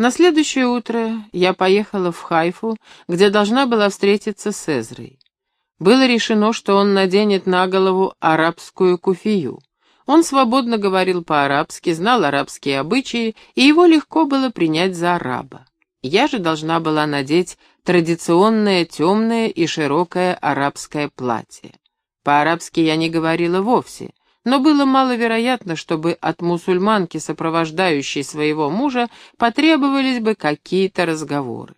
На следующее утро я поехала в Хайфу, где должна была встретиться с Эзрой. Было решено, что он наденет на голову арабскую куфию. Он свободно говорил по-арабски, знал арабские обычаи, и его легко было принять за араба. Я же должна была надеть традиционное темное и широкое арабское платье. По-арабски я не говорила вовсе, но было маловероятно, чтобы от мусульманки, сопровождающей своего мужа, потребовались бы какие-то разговоры.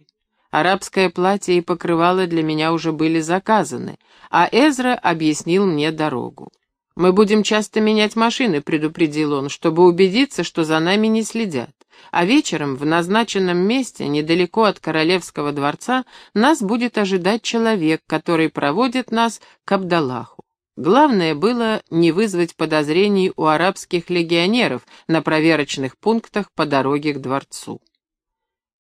Арабское платье и покрывало для меня уже были заказаны, а Эзра объяснил мне дорогу. «Мы будем часто менять машины», — предупредил он, чтобы убедиться, что за нами не следят. А вечером в назначенном месте, недалеко от королевского дворца, нас будет ожидать человек, который проводит нас к Абдаллаху. Главное было не вызвать подозрений у арабских легионеров на проверочных пунктах по дороге к дворцу.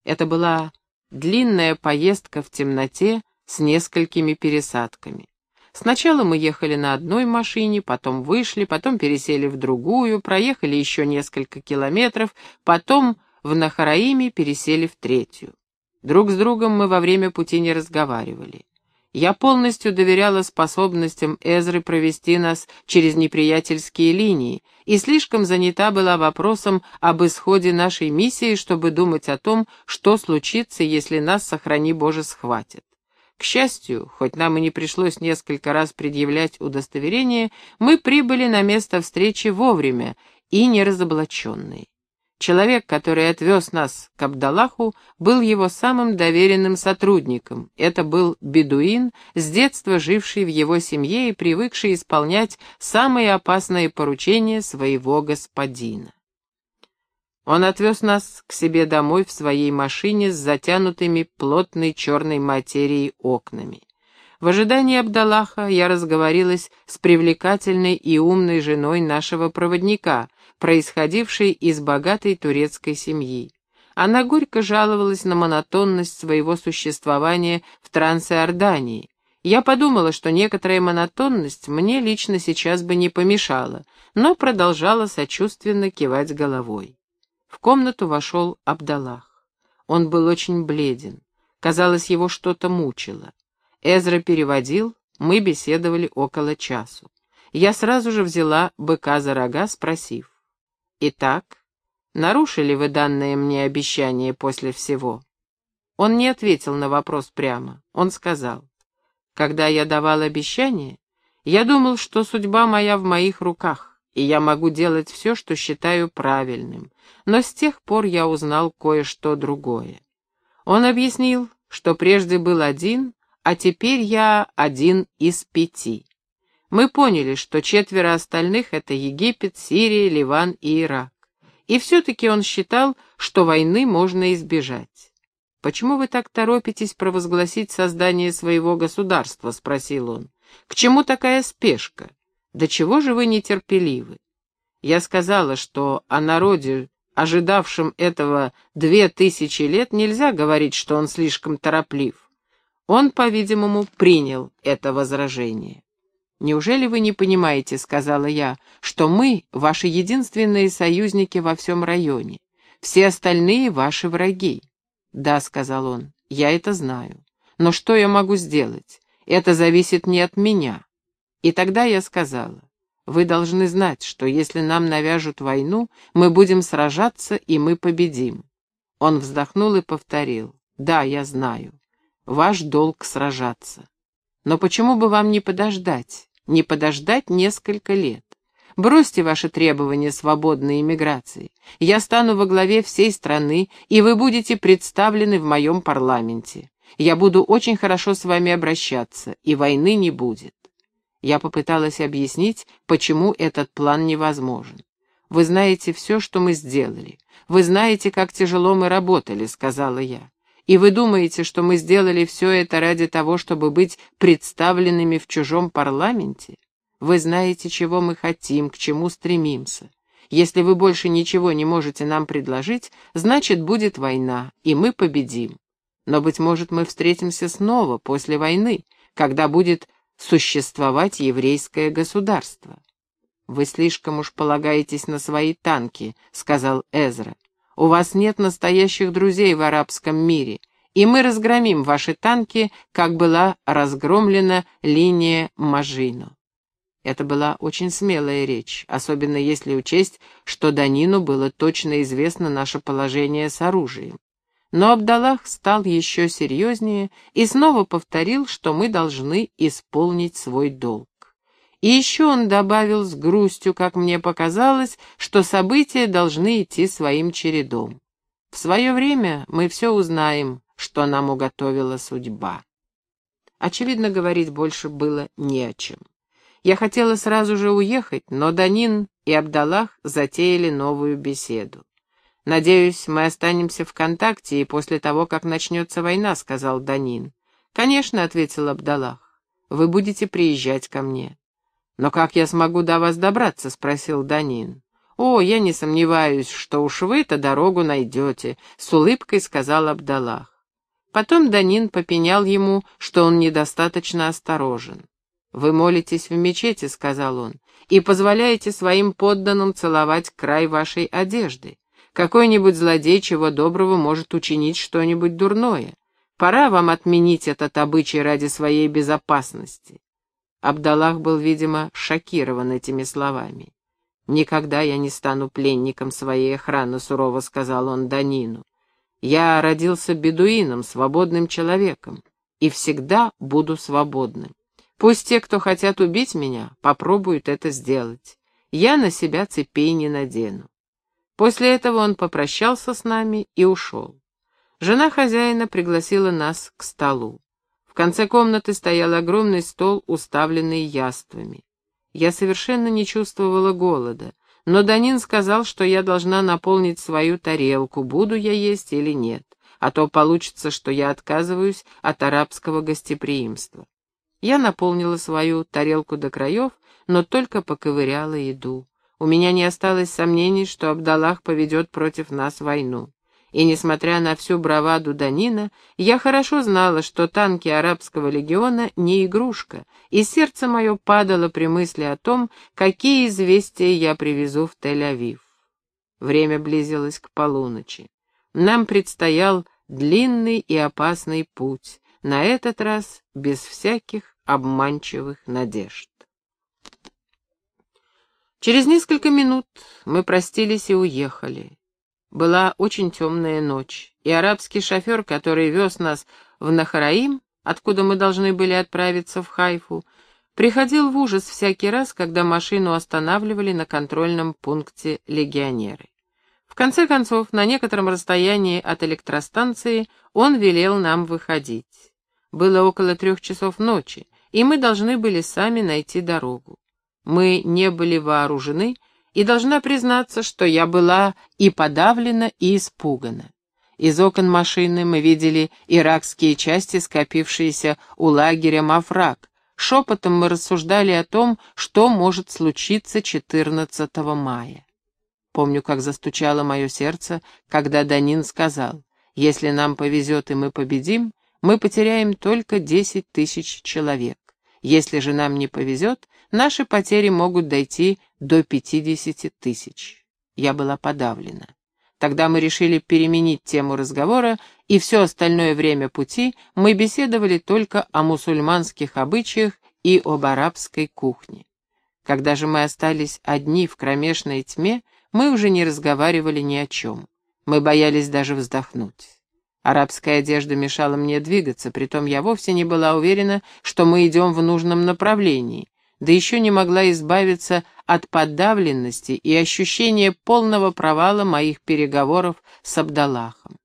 Это была длинная поездка в темноте с несколькими пересадками. Сначала мы ехали на одной машине, потом вышли, потом пересели в другую, проехали еще несколько километров, потом в Нахараиме пересели в третью. Друг с другом мы во время пути не разговаривали. Я полностью доверяла способностям Эзры провести нас через неприятельские линии и слишком занята была вопросом об исходе нашей миссии, чтобы думать о том, что случится, если нас, сохрани Боже, схватят. К счастью, хоть нам и не пришлось несколько раз предъявлять удостоверение, мы прибыли на место встречи вовремя и неразоблаченные. Человек, который отвез нас к Абдаллаху, был его самым доверенным сотрудником. Это был бедуин, с детства живший в его семье и привыкший исполнять самые опасные поручения своего господина. Он отвез нас к себе домой в своей машине с затянутыми плотной черной материей окнами. В ожидании Абдаллаха я разговорилась с привлекательной и умной женой нашего проводника, происходившей из богатой турецкой семьи. Она горько жаловалась на монотонность своего существования в Трансиордании. Я подумала, что некоторая монотонность мне лично сейчас бы не помешала, но продолжала сочувственно кивать головой. В комнату вошел Абдаллах. Он был очень бледен. Казалось, его что-то мучило. Эзра переводил, мы беседовали около часу. Я сразу же взяла быка за рога, спросив. «Итак, нарушили вы данное мне обещание после всего?» Он не ответил на вопрос прямо. Он сказал, «Когда я давал обещание, я думал, что судьба моя в моих руках, и я могу делать все, что считаю правильным, но с тех пор я узнал кое-что другое». Он объяснил, что прежде был один, а теперь я один из пяти. Мы поняли, что четверо остальных — это Египет, Сирия, Ливан и Ирак. И все-таки он считал, что войны можно избежать. «Почему вы так торопитесь провозгласить создание своего государства?» — спросил он. «К чему такая спешка? До чего же вы нетерпеливы?» Я сказала, что о народе, ожидавшем этого две тысячи лет, нельзя говорить, что он слишком тороплив. Он, по-видимому, принял это возражение. «Неужели вы не понимаете, — сказала я, — что мы — ваши единственные союзники во всем районе? Все остальные — ваши враги». «Да, — сказал он, — я это знаю. Но что я могу сделать? Это зависит не от меня». И тогда я сказала, «Вы должны знать, что если нам навяжут войну, мы будем сражаться, и мы победим». Он вздохнул и повторил, «Да, я знаю. Ваш долг сражаться. Но почему бы вам не подождать? Не подождать несколько лет. Бросьте ваши требования свободной иммиграции. Я стану во главе всей страны, и вы будете представлены в моем парламенте. Я буду очень хорошо с вами обращаться, и войны не будет. Я попыталась объяснить, почему этот план невозможен. «Вы знаете все, что мы сделали. Вы знаете, как тяжело мы работали», — сказала я. И вы думаете, что мы сделали все это ради того, чтобы быть представленными в чужом парламенте? Вы знаете, чего мы хотим, к чему стремимся. Если вы больше ничего не можете нам предложить, значит, будет война, и мы победим. Но, быть может, мы встретимся снова после войны, когда будет существовать еврейское государство. «Вы слишком уж полагаетесь на свои танки», — сказал Эзра. У вас нет настоящих друзей в арабском мире, и мы разгромим ваши танки, как была разгромлена линия Мажино. Это была очень смелая речь, особенно если учесть, что Данину было точно известно наше положение с оружием. Но Абдаллах стал еще серьезнее и снова повторил, что мы должны исполнить свой долг. И еще он добавил с грустью, как мне показалось, что события должны идти своим чередом. В свое время мы все узнаем, что нам уготовила судьба. Очевидно, говорить больше было не о чем. Я хотела сразу же уехать, но Данин и Абдаллах затеяли новую беседу. «Надеюсь, мы останемся в контакте и после того, как начнется война», — сказал Данин. «Конечно», — ответил Абдаллах. «Вы будете приезжать ко мне». «Но как я смогу до вас добраться?» — спросил Данин. «О, я не сомневаюсь, что уж вы-то дорогу найдете», — с улыбкой сказал Абдаллах. Потом Данин попенял ему, что он недостаточно осторожен. «Вы молитесь в мечети», — сказал он, — «и позволяете своим подданным целовать край вашей одежды. Какой-нибудь злодей чего доброго может учинить что-нибудь дурное. Пора вам отменить этот обычай ради своей безопасности». Абдаллах был, видимо, шокирован этими словами. «Никогда я не стану пленником своей охраны», — сурово сказал он Данину. «Я родился бедуином, свободным человеком, и всегда буду свободным. Пусть те, кто хотят убить меня, попробуют это сделать. Я на себя цепей не надену. После этого он попрощался с нами и ушел. Жена хозяина пригласила нас к столу. В конце комнаты стоял огромный стол, уставленный яствами. Я совершенно не чувствовала голода, но Данин сказал, что я должна наполнить свою тарелку, буду я есть или нет, а то получится, что я отказываюсь от арабского гостеприимства. Я наполнила свою тарелку до краев, но только поковыряла еду. У меня не осталось сомнений, что Абдаллах поведет против нас войну. И, несмотря на всю браваду Данина, я хорошо знала, что танки арабского легиона не игрушка, и сердце мое падало при мысли о том, какие известия я привезу в Тель-Авив. Время близилось к полуночи. Нам предстоял длинный и опасный путь, на этот раз без всяких обманчивых надежд. Через несколько минут мы простились и уехали. Была очень темная ночь, и арабский шофер, который вез нас в Нахараим, откуда мы должны были отправиться в Хайфу, приходил в ужас всякий раз, когда машину останавливали на контрольном пункте легионеры. В конце концов, на некотором расстоянии от электростанции он велел нам выходить. Было около трех часов ночи, и мы должны были сами найти дорогу. Мы не были вооружены, и должна признаться, что я была и подавлена, и испугана. Из окон машины мы видели иракские части, скопившиеся у лагеря Мафрак. Шепотом мы рассуждали о том, что может случиться 14 мая. Помню, как застучало мое сердце, когда Данин сказал, «Если нам повезет и мы победим, мы потеряем только 10 тысяч человек. Если же нам не повезет, наши потери могут дойти до 50 тысяч. Я была подавлена. Тогда мы решили переменить тему разговора, и все остальное время пути мы беседовали только о мусульманских обычаях и об арабской кухне. Когда же мы остались одни в кромешной тьме, мы уже не разговаривали ни о чем. Мы боялись даже вздохнуть. Арабская одежда мешала мне двигаться, притом я вовсе не была уверена, что мы идем в нужном направлении, да еще не могла избавиться от подавленности и ощущения полного провала моих переговоров с Абдаллахом.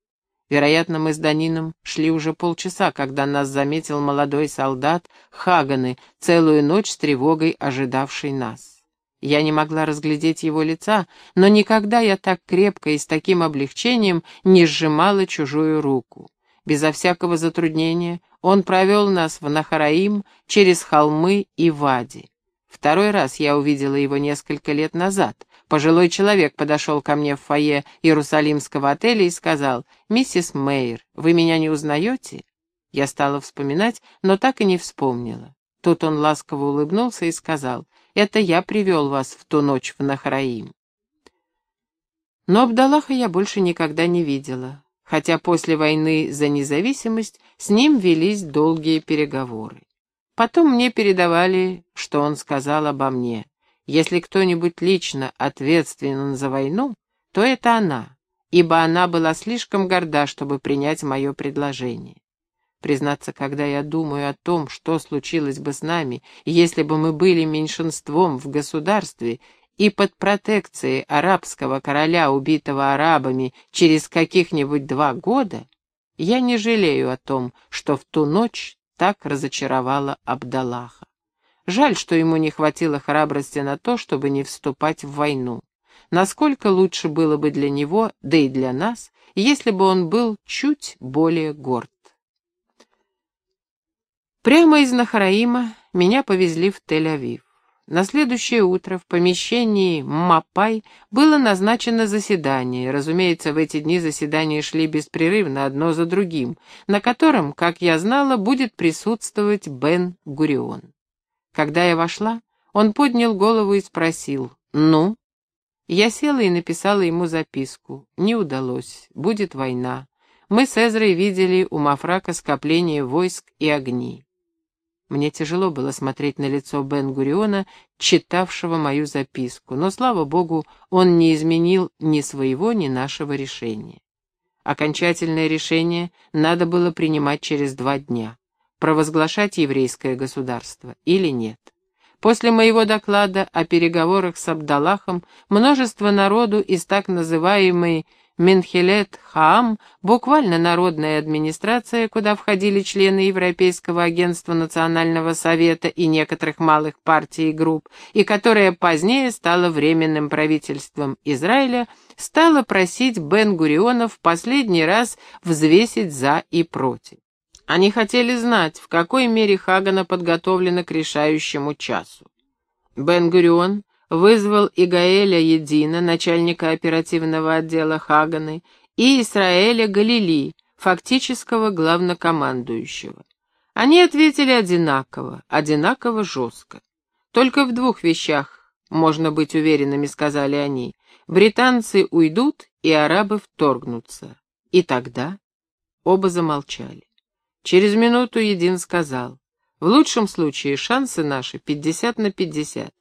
Вероятно, мы с Данином шли уже полчаса, когда нас заметил молодой солдат Хаганы, целую ночь с тревогой ожидавший нас. Я не могла разглядеть его лица, но никогда я так крепко и с таким облегчением не сжимала чужую руку. Безо всякого затруднения он провел нас в Нахараим через холмы и Вади. Второй раз я увидела его несколько лет назад. Пожилой человек подошел ко мне в фойе Иерусалимского отеля и сказал, «Миссис Мейер, вы меня не узнаете?» Я стала вспоминать, но так и не вспомнила. Тут он ласково улыбнулся и сказал, это я привел вас в ту ночь в Нахраим. Но Абдаллаха я больше никогда не видела, хотя после войны за независимость с ним велись долгие переговоры. Потом мне передавали, что он сказал обо мне. Если кто-нибудь лично ответственен за войну, то это она, ибо она была слишком горда, чтобы принять мое предложение. Признаться, когда я думаю о том, что случилось бы с нами, если бы мы были меньшинством в государстве и под протекцией арабского короля, убитого арабами, через каких-нибудь два года, я не жалею о том, что в ту ночь так разочаровала Абдаллаха. Жаль, что ему не хватило храбрости на то, чтобы не вступать в войну. Насколько лучше было бы для него, да и для нас, если бы он был чуть более горд. Прямо из Нахараима меня повезли в Тель-Авив. На следующее утро в помещении МАПАЙ было назначено заседание. Разумеется, в эти дни заседания шли беспрерывно, одно за другим, на котором, как я знала, будет присутствовать Бен Гурион. Когда я вошла, он поднял голову и спросил «Ну?». Я села и написала ему записку. Не удалось, будет война. Мы с Эзрой видели у Мафрака скопление войск и огни. Мне тяжело было смотреть на лицо Бен-Гуриона, читавшего мою записку, но, слава богу, он не изменил ни своего, ни нашего решения. Окончательное решение надо было принимать через два дня. Провозглашать еврейское государство или нет. После моего доклада о переговорах с Абдаллахом множество народу из так называемой Менхелет Хаам, буквально народная администрация, куда входили члены Европейского агентства Национального совета и некоторых малых партий и групп, и которая позднее стала временным правительством Израиля, стала просить Бен-Гуриона в последний раз взвесить за и против. Они хотели знать, в какой мере Хагана подготовлена к решающему часу. Бен-Гурион вызвал Игаэля Едина, начальника оперативного отдела Хаганы, и Исраэля Галили, фактического главнокомандующего. Они ответили одинаково, одинаково жестко. Только в двух вещах, можно быть уверенными, сказали они, британцы уйдут и арабы вторгнутся. И тогда оба замолчали. Через минуту Един сказал, в лучшем случае шансы наши пятьдесят на пятьдесят.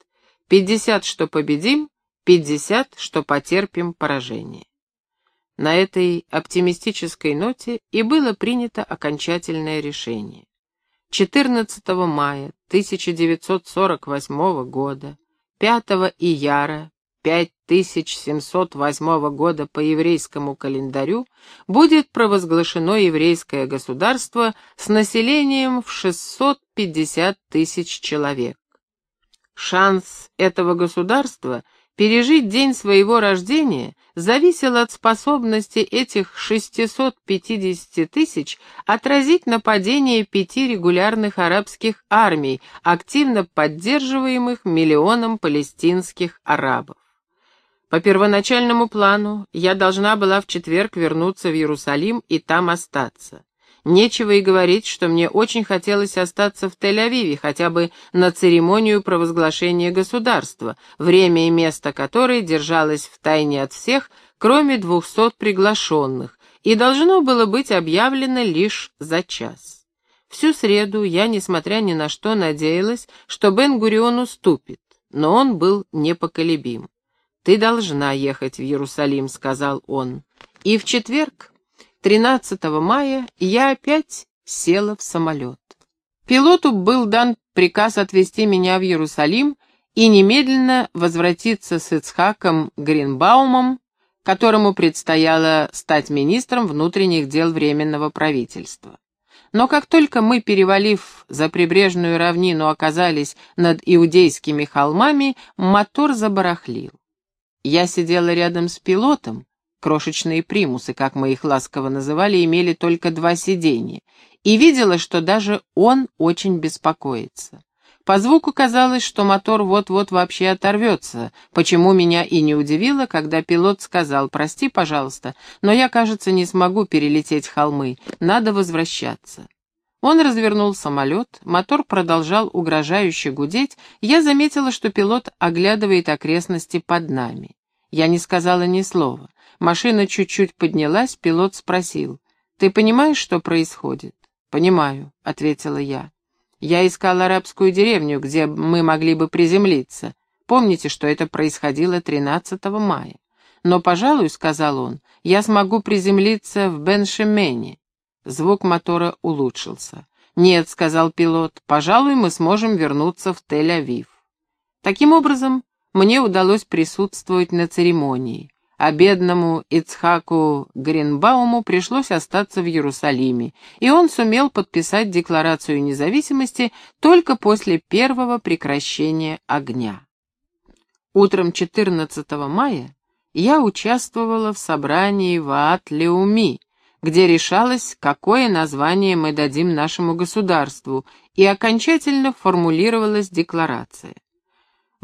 Пятьдесят, что победим, пятьдесят, что потерпим поражение. На этой оптимистической ноте и было принято окончательное решение. 14 мая 1948 года, 5 ияра 5708 года по еврейскому календарю будет провозглашено еврейское государство с населением в 650 тысяч человек. Шанс этого государства пережить день своего рождения зависел от способности этих 650 тысяч отразить нападение пяти регулярных арабских армий, активно поддерживаемых миллионом палестинских арабов. По первоначальному плану я должна была в четверг вернуться в Иерусалим и там остаться. Нечего и говорить, что мне очень хотелось остаться в Тель-Авиве, хотя бы на церемонию провозглашения государства, время и место которой держалось в тайне от всех, кроме двухсот приглашенных, и должно было быть объявлено лишь за час. Всю среду я, несмотря ни на что, надеялась, что Бен-Гурион уступит, но он был непоколебим. «Ты должна ехать в Иерусалим», — сказал он. И в четверг 13 мая я опять села в самолет. Пилоту был дан приказ отвезти меня в Иерусалим и немедленно возвратиться с Ицхаком Гринбаумом, которому предстояло стать министром внутренних дел Временного правительства. Но как только мы, перевалив за прибрежную равнину, оказались над иудейскими холмами, мотор забарахлил. Я сидела рядом с пилотом, Крошечные примусы, как мы их ласково называли, имели только два сиденья, и видела, что даже он очень беспокоится. По звуку казалось, что мотор вот-вот вообще оторвется, почему меня и не удивило, когда пилот сказал «Прости, пожалуйста, но я, кажется, не смогу перелететь холмы, надо возвращаться». Он развернул самолет, мотор продолжал угрожающе гудеть, я заметила, что пилот оглядывает окрестности под нами. Я не сказала ни слова. Машина чуть-чуть поднялась, пилот спросил. «Ты понимаешь, что происходит?» «Понимаю», — ответила я. «Я искал арабскую деревню, где мы могли бы приземлиться. Помните, что это происходило 13 мая. Но, пожалуй, — сказал он, — я смогу приземлиться в Беншемене». Звук мотора улучшился. «Нет», — сказал пилот, — «пожалуй, мы сможем вернуться в Тель-Авив». Таким образом, мне удалось присутствовать на церемонии а бедному Ицхаку Гринбауму пришлось остаться в Иерусалиме, и он сумел подписать Декларацию независимости только после первого прекращения огня. Утром 14 мая я участвовала в собрании в Аат-Леуми, где решалось, какое название мы дадим нашему государству, и окончательно формулировалась декларация.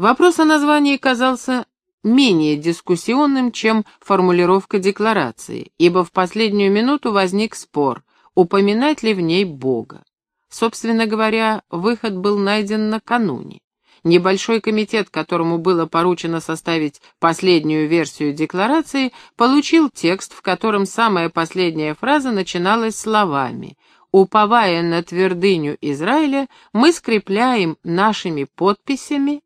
Вопрос о названии казался менее дискуссионным, чем формулировка декларации, ибо в последнюю минуту возник спор, упоминать ли в ней Бога. Собственно говоря, выход был найден накануне. Небольшой комитет, которому было поручено составить последнюю версию декларации, получил текст, в котором самая последняя фраза начиналась словами «Уповая на твердыню Израиля, мы скрепляем нашими подписями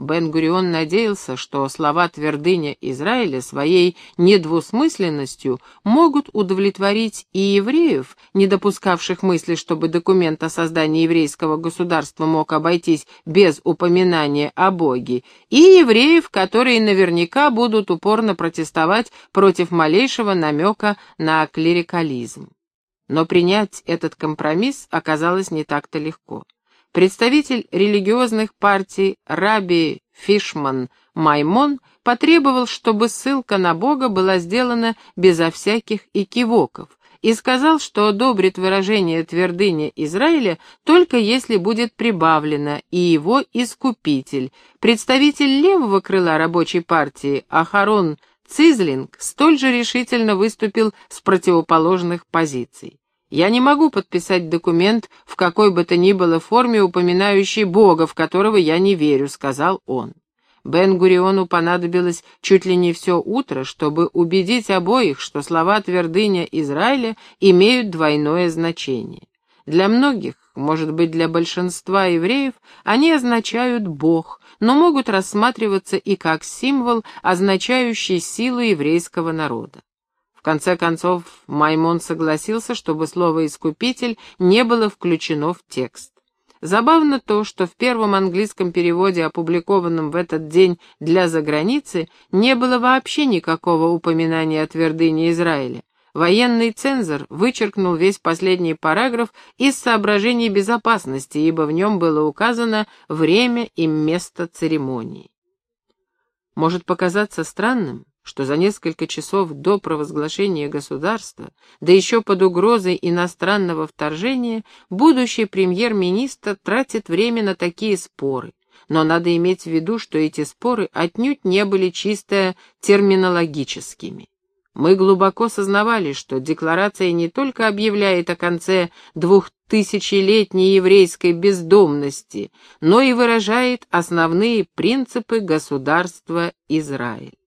Бен-Гурион надеялся, что слова твердыня Израиля своей недвусмысленностью могут удовлетворить и евреев, не допускавших мысли, чтобы документ о создании еврейского государства мог обойтись без упоминания о Боге, и евреев, которые наверняка будут упорно протестовать против малейшего намека на клерикализм. Но принять этот компромисс оказалось не так-то легко. Представитель религиозных партий Раби Фишман Маймон потребовал, чтобы ссылка на Бога была сделана безо всяких экивоков, и сказал, что одобрит выражение твердыни Израиля только если будет прибавлено и его искупитель. Представитель левого крыла рабочей партии Ахарон Цизлинг столь же решительно выступил с противоположных позиций. Я не могу подписать документ в какой бы то ни было форме, упоминающий Бога, в которого я не верю», — сказал он. Бен-Гуриону понадобилось чуть ли не все утро, чтобы убедить обоих, что слова твердыня Израиля имеют двойное значение. Для многих, может быть, для большинства евреев, они означают «Бог», но могут рассматриваться и как символ, означающий силу еврейского народа. В конце концов, Маймон согласился, чтобы слово «искупитель» не было включено в текст. Забавно то, что в первом английском переводе, опубликованном в этот день для заграницы, не было вообще никакого упоминания о твердыне Израиля. Военный цензор вычеркнул весь последний параграф из соображений безопасности, ибо в нем было указано время и место церемонии. Может показаться странным, что за несколько часов до провозглашения государства, да еще под угрозой иностранного вторжения, будущий премьер-министр тратит время на такие споры. Но надо иметь в виду, что эти споры отнюдь не были чисто терминологическими. Мы глубоко сознавали, что декларация не только объявляет о конце двухтысячелетней еврейской бездомности, но и выражает основные принципы государства Израиль.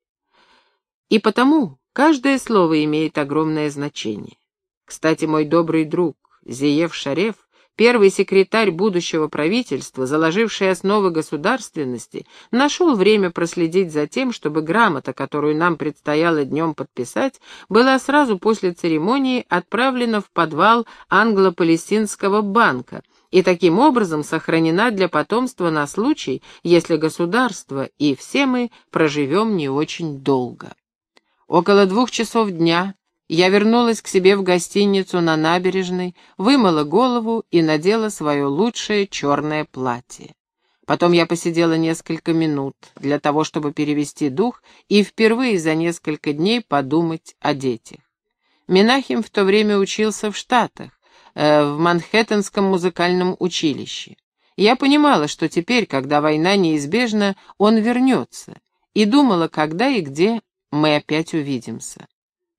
И потому каждое слово имеет огромное значение. Кстати, мой добрый друг Зиев Шареф, первый секретарь будущего правительства, заложивший основы государственности, нашел время проследить за тем, чтобы грамота, которую нам предстояло днем подписать, была сразу после церемонии отправлена в подвал англо-палестинского банка, и таким образом сохранена для потомства на случай, если государство и все мы проживем не очень долго. Около двух часов дня я вернулась к себе в гостиницу на набережной, вымыла голову и надела свое лучшее черное платье. Потом я посидела несколько минут для того, чтобы перевести дух и впервые за несколько дней подумать о детях. Минахим в то время учился в Штатах, э, в Манхэттенском музыкальном училище. Я понимала, что теперь, когда война неизбежна, он вернется, и думала, когда и где мы опять увидимся.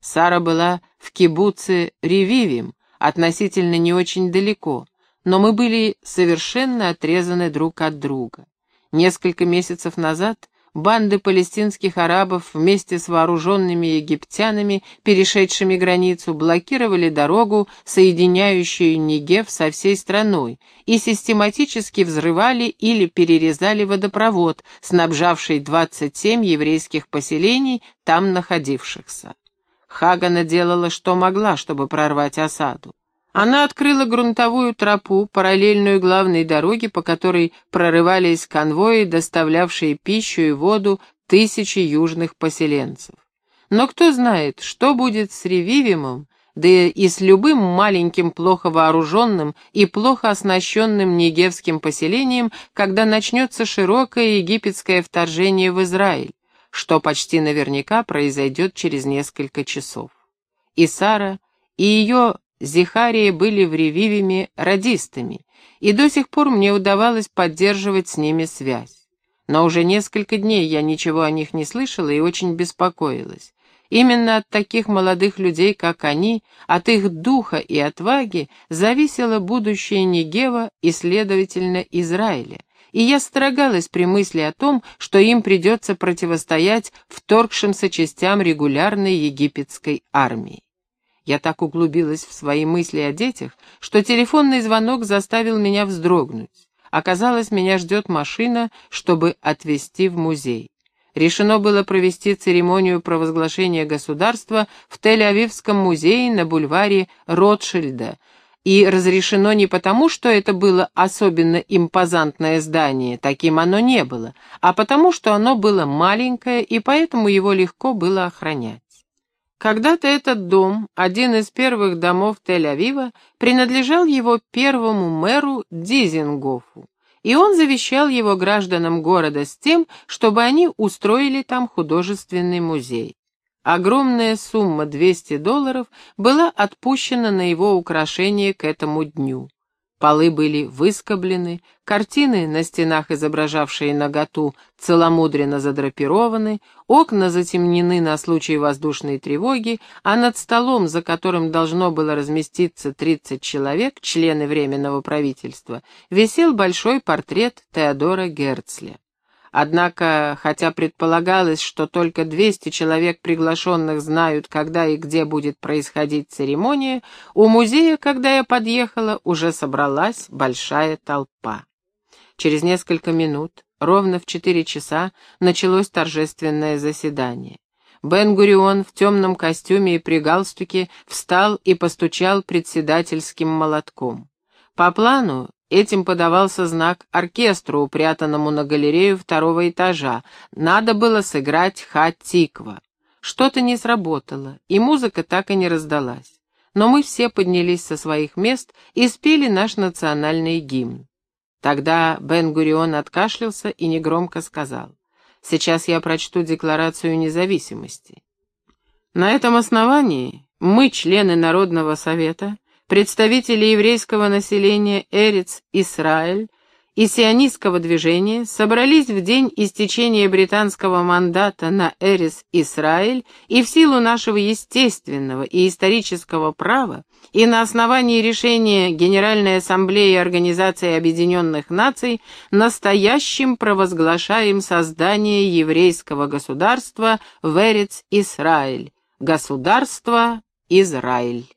Сара была в кибуце Ревивим, относительно не очень далеко, но мы были совершенно отрезаны друг от друга. Несколько месяцев назад банды палестинских арабов вместе с вооруженными египтянами, перешедшими границу, блокировали дорогу, соединяющую Нигев со всей страной, и систематически взрывали или перерезали водопровод, снабжавший 27 еврейских поселений, там находившихся. Хагана делала, что могла, чтобы прорвать осаду. Она открыла грунтовую тропу, параллельную главной дороге, по которой прорывались конвои, доставлявшие пищу и воду тысячи южных поселенцев. Но кто знает, что будет с Ревивимом, да и с любым маленьким плохо вооруженным и плохо оснащенным негевским поселением, когда начнется широкое египетское вторжение в Израиль, что почти наверняка произойдет через несколько часов. И Сара, и ее Зихария были в Ревивиме радистами, и до сих пор мне удавалось поддерживать с ними связь. Но уже несколько дней я ничего о них не слышала и очень беспокоилась. Именно от таких молодых людей, как они, от их духа и отваги, зависело будущее Негева и, следовательно, Израиля. И я строгалась при мысли о том, что им придется противостоять вторгшимся частям регулярной египетской армии. Я так углубилась в свои мысли о детях, что телефонный звонок заставил меня вздрогнуть. Оказалось, меня ждет машина, чтобы отвезти в музей. Решено было провести церемонию провозглашения государства в Тель-Авивском музее на бульваре Ротшильда, и разрешено не потому, что это было особенно импозантное здание, таким оно не было, а потому, что оно было маленькое, и поэтому его легко было охранять. Когда-то этот дом, один из первых домов Тель-Авива, принадлежал его первому мэру Дизингофу, и он завещал его гражданам города с тем, чтобы они устроили там художественный музей. Огромная сумма 200 долларов была отпущена на его украшение к этому дню. Полы были выскоблены, картины на стенах, изображавшие наготу, целомудренно задрапированы, окна затемнены на случай воздушной тревоги, а над столом, за которым должно было разместиться 30 человек, члены Временного правительства, висел большой портрет Теодора Герцля. Однако, хотя предполагалось, что только 200 человек приглашенных знают, когда и где будет происходить церемония, у музея, когда я подъехала, уже собралась большая толпа. Через несколько минут, ровно в четыре часа, началось торжественное заседание. Бен-Гурион в темном костюме и при галстуке встал и постучал председательским молотком. По плану Этим подавался знак оркестру, упрятанному на галерею второго этажа. Надо было сыграть ха-тиква. Что-то не сработало, и музыка так и не раздалась. Но мы все поднялись со своих мест и спели наш национальный гимн. Тогда Бен-Гурион откашлялся и негромко сказал, «Сейчас я прочту Декларацию независимости. На этом основании мы, члены Народного совета, представители еврейского населения Эрец-Исраэль и сионистского движения собрались в день истечения британского мандата на Эрес-Исраэль и в силу нашего естественного и исторического права и на основании решения Генеральной Ассамблеи Организации Объединенных Наций настоящим провозглашаем создание еврейского государства в Эрец-Исраэль, государство Израиль.